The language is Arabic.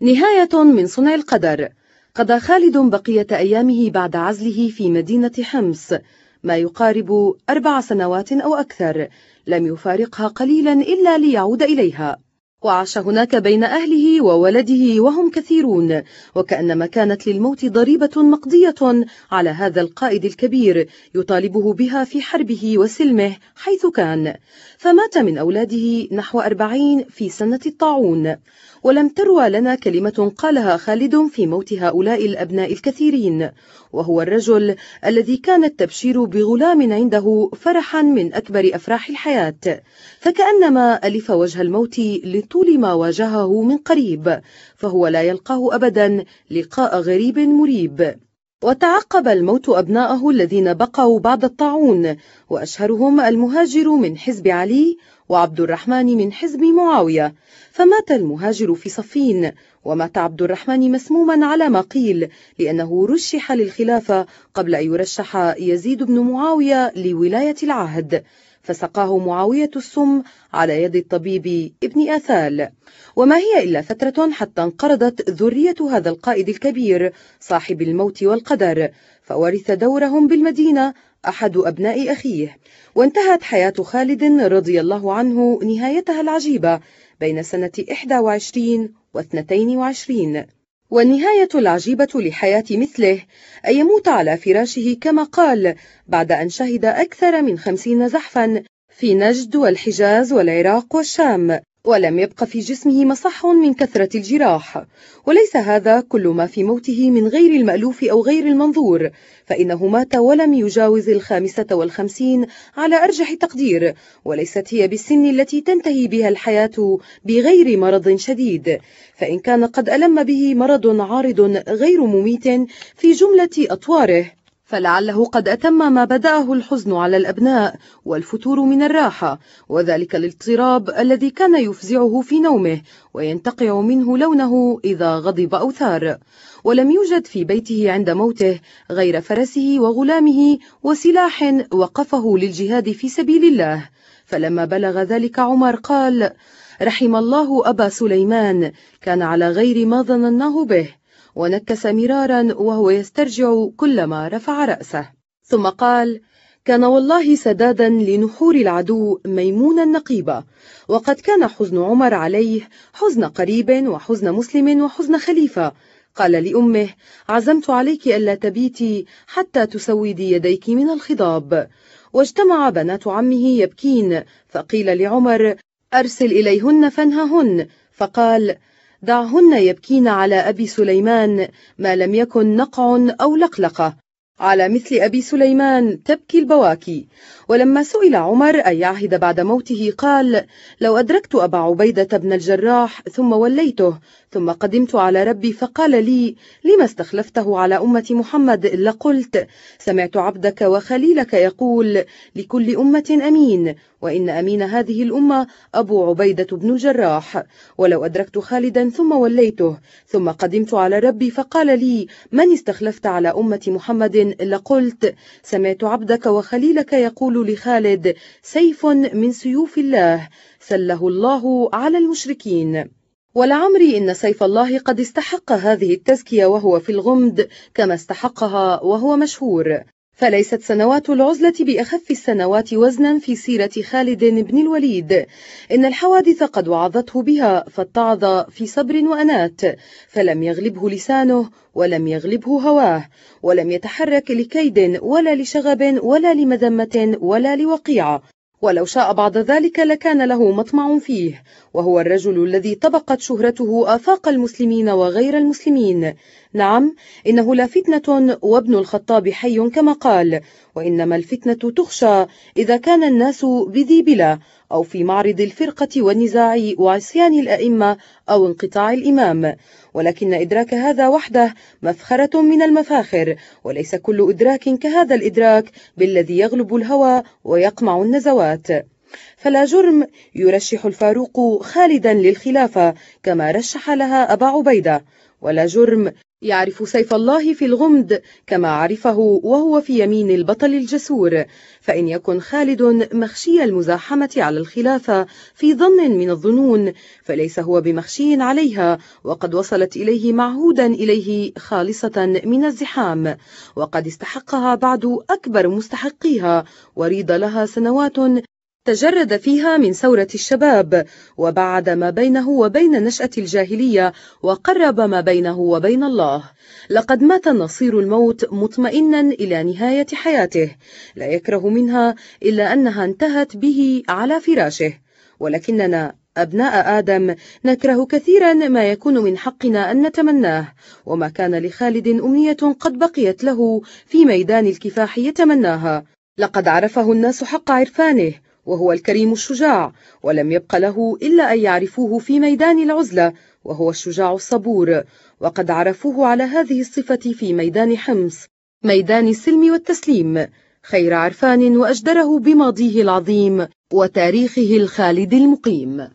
نهاية من صنع القدر. قضى خالد بقية أيامه بعد عزله في مدينة حمص. ما يقارب أربع سنوات أو أكثر. لم يفارقها قليلا إلا ليعود إليها. وعاش هناك بين أهله وولده وهم كثيرون وكأنما كانت للموت ضريبة مقضية على هذا القائد الكبير يطالبه بها في حربه وسلمه حيث كان. فمات من أولاده نحو أربعين في سنة الطاعون. ولم تروى لنا كلمة قالها خالد في موت هؤلاء الأبناء الكثيرين. وهو الرجل الذي كان التبشير بغلام عنده فرحا من أكبر أفراح الحياة. فكأنما ألف وجه الموت لطول ما واجهه من قريب فهو لا يلقاه أبدا لقاء غريب مريب. وتعقب الموت أبناءه الذين بقوا بعد الطاعون وأشهرهم المهاجر من حزب علي وعبد الرحمن من حزب معاوية. فمات المهاجر في صفين ومات عبد الرحمن مسموما على ما قيل لأنه رشح للخلافة قبل أن يرشح يزيد بن معاوية لولاية العهد. فسقاه معاوية السم على يد الطبيب ابن آثال. وما هي إلا فترة حتى انقرضت ذرية هذا القائد الكبير صاحب الموت والقدر فورث دورهم بالمدينة أحد أبناء أخيه. وانتهت حياة خالد رضي الله عنه نهايتها العجيبة بين سنة 21 و 22 والنهاية العجيبة لحياة مثله أن يموت على فراشه كما قال بعد أن شهد أكثر من خمسين زحفا في نجد والحجاز والعراق والشام. ولم يبق في جسمه مصح من كثرة الجراح. وليس هذا كل ما في موته من غير المألوف أو غير المنظور فإنه مات ولم يجاوز الخامسة والخمسين على أرجح تقدير وليست هي بالسن التي تنتهي بها الحياة بغير مرض شديد. فإن كان قد ألم به مرض عارض غير مميت في جملة أطواره فلعله قد أتم ما بدأه الحزن على الأبناء والفتور من الراحة وذلك الاضطراب الذي كان يفزعه في نومه وينتقع منه لونه إذا غضب أو ثار. ولم يوجد في بيته عند موته غير فرسه وغلامه وسلاح وقفه للجهاد في سبيل الله. فلما بلغ ذلك عمر قال رحم الله أبا سليمان كان على غير ما ظنناه به. ونكس مرارا وهو يسترجع كلما رفع رأسه. ثم قال كان والله سدادا لنحور العدو ميمونا نقيبا وقد كان حزن عمر عليه حزن قريب وحزن مسلم وحزن خليفة. قال لأمه عزمت عليك ألا تبيتي حتى تسودي يديك من الخضاب. واجتمع بنات عمه يبكين فقيل لعمر أرسل إليهن فانههن. فقال دعهن يبكين على أبي سليمان ما لم يكن نقع أو لقلقة. على مثل أبي سليمان تبكي البواكي. ولما سئل عمر أن يعهد بعد موته قال لو أدركت أبا عبيدة بن الجراح ثم وليته ثم قدمت على ربي فقال لي لما استخلفته على أمة محمد؟ لقلت سمعت عبدك وخليلك يقول لكل أمة أمين وإن أمين هذه الأمة أبو عبيدة بن الجراح. ولو أدركت خالدا ثم وليته ثم قدمت على ربي فقال لي من استخلفت على أمة محمد؟ لقلت سمعت عبدك وخليلك يقول لخالد سيف من سيوف الله سله الله على المشركين. ولعمري إن سيف الله قد استحق هذه التزكية وهو في الغمد كما استحقها وهو مشهور. فليست سنوات العزلة بأخف السنوات وزنا في سيرة خالد بن الوليد. إن الحوادث قد وعظته بها فاتعظ في صبر وأنات. فلم يغلبه لسانه ولم يغلبه هواه. ولم يتحرك لكيد ولا لشغب ولا لمذمة ولا لوقيعة ولو شاء بعد ذلك لكان له مطمع فيه. وهو الرجل الذي طبقت شهرته آفاق المسلمين وغير المسلمين. نعم إنه لا فتنة وابن الخطاب حي كما قال وإنما الفتنة تخشى إذا كان الناس بذي بلا أو في معرض الفرقة والنزاع وعصيان الأئمة أو انقطاع الإمام. ولكن إدراك هذا وحده مفخرة من المفاخر وليس كل إدراك كهذا الإدراك بالذي يغلب الهوى ويقمع النزوات. فلا جرم يرشح الفاروق خالدا للخلافة كما رشح لها أبا عبيدة ولا جرم يعرف سيف الله في الغمد كما عرفه وهو في يمين البطل الجسور فإن يكن خالد مخشي المزاحمة على الخلافة في ظن من الظنون فليس هو بمخشي عليها وقد وصلت إليه معهودا إليه خالصة من الزحام وقد استحقها بعد أكبر مستحقيها وريد لها سنوات تجرد فيها من ثورة الشباب وبعد ما بينه وبين نشأة الجاهلية وقرب ما بينه وبين الله. لقد مات نصير الموت مطمئنا إلى نهاية حياته. لا يكره منها إلا أنها انتهت به على فراشه. ولكننا أبناء آدم نكره كثيرا ما يكون من حقنا أن نتمناه. وما كان لخالد أمنية قد بقيت له في ميدان الكفاح يتمناها. لقد عرفه الناس حق عرفانه. وهو الكريم الشجاع ولم يبق له إلا أن يعرفوه في ميدان العزلة وهو الشجاع الصبور. وقد عرفوه على هذه الصفة في ميدان حمص ميدان السلم والتسليم خير عرفان وأجدره بماضيه العظيم وتاريخه الخالد المقيم.